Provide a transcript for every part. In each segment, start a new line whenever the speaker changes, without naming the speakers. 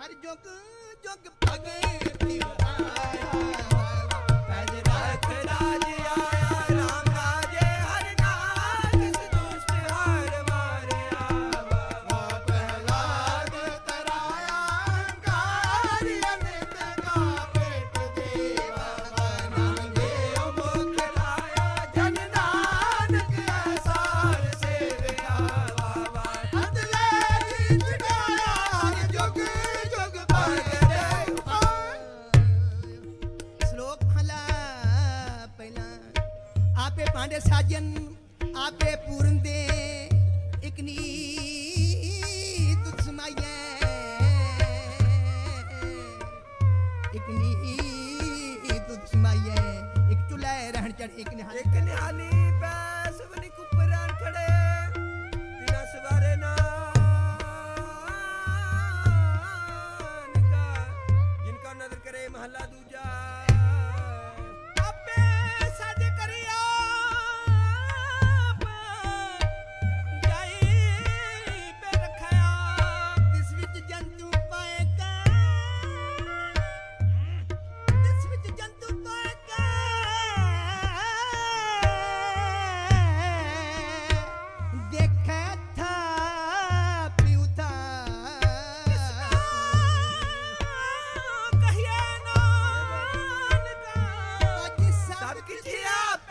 ਹਰ ਜੁਗ ਜੁਗ ਭਗਤੀ ਆਇਆ ਆਪੇ ਭਾਂਡੇ ਸਾਜਨ ਆਪੇ ਪੂਰਨ ਦੇ ਇਕ ਨੀ ਤੁਧ ਸਮਾਈਐ। ਇਕ ਨੀ ਤੁਧ ਸਮਾਈਐ। ਇਕ ਚੁਲੇ ਰਹਿਣ ਚੜ ਇਕ ਨਿਹਾਲ
ਇੱਕ ਨਿਹਾਲੀ ਪੈਸ ਬਨੀ ਕੁਪਰਾਂ ਖੜੇ। ਤਿਨਾ ਸਵਾਰੇ ਨਾਨਕਾ ਜਿਨ ਕਾ ਨਦਰ ਕਰੇ ਮਹੱਲਾ ਦੂਜਾ।
up!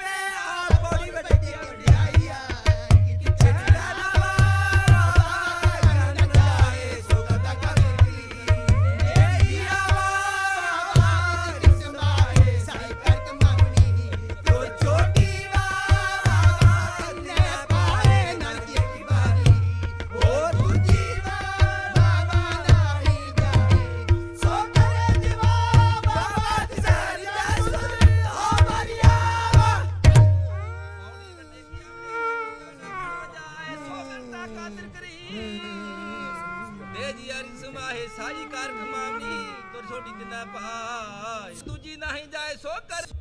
ਸਾਈ ਕਾਰ। ਕਮਾਵਣੀ ਤੁਰ ਛੋਟੀ ਦਿਨਾ ਪਾਈ। ਦੂਜੀ ਨਹੀਂ ਜਾਏ ਸੋ ਕਰ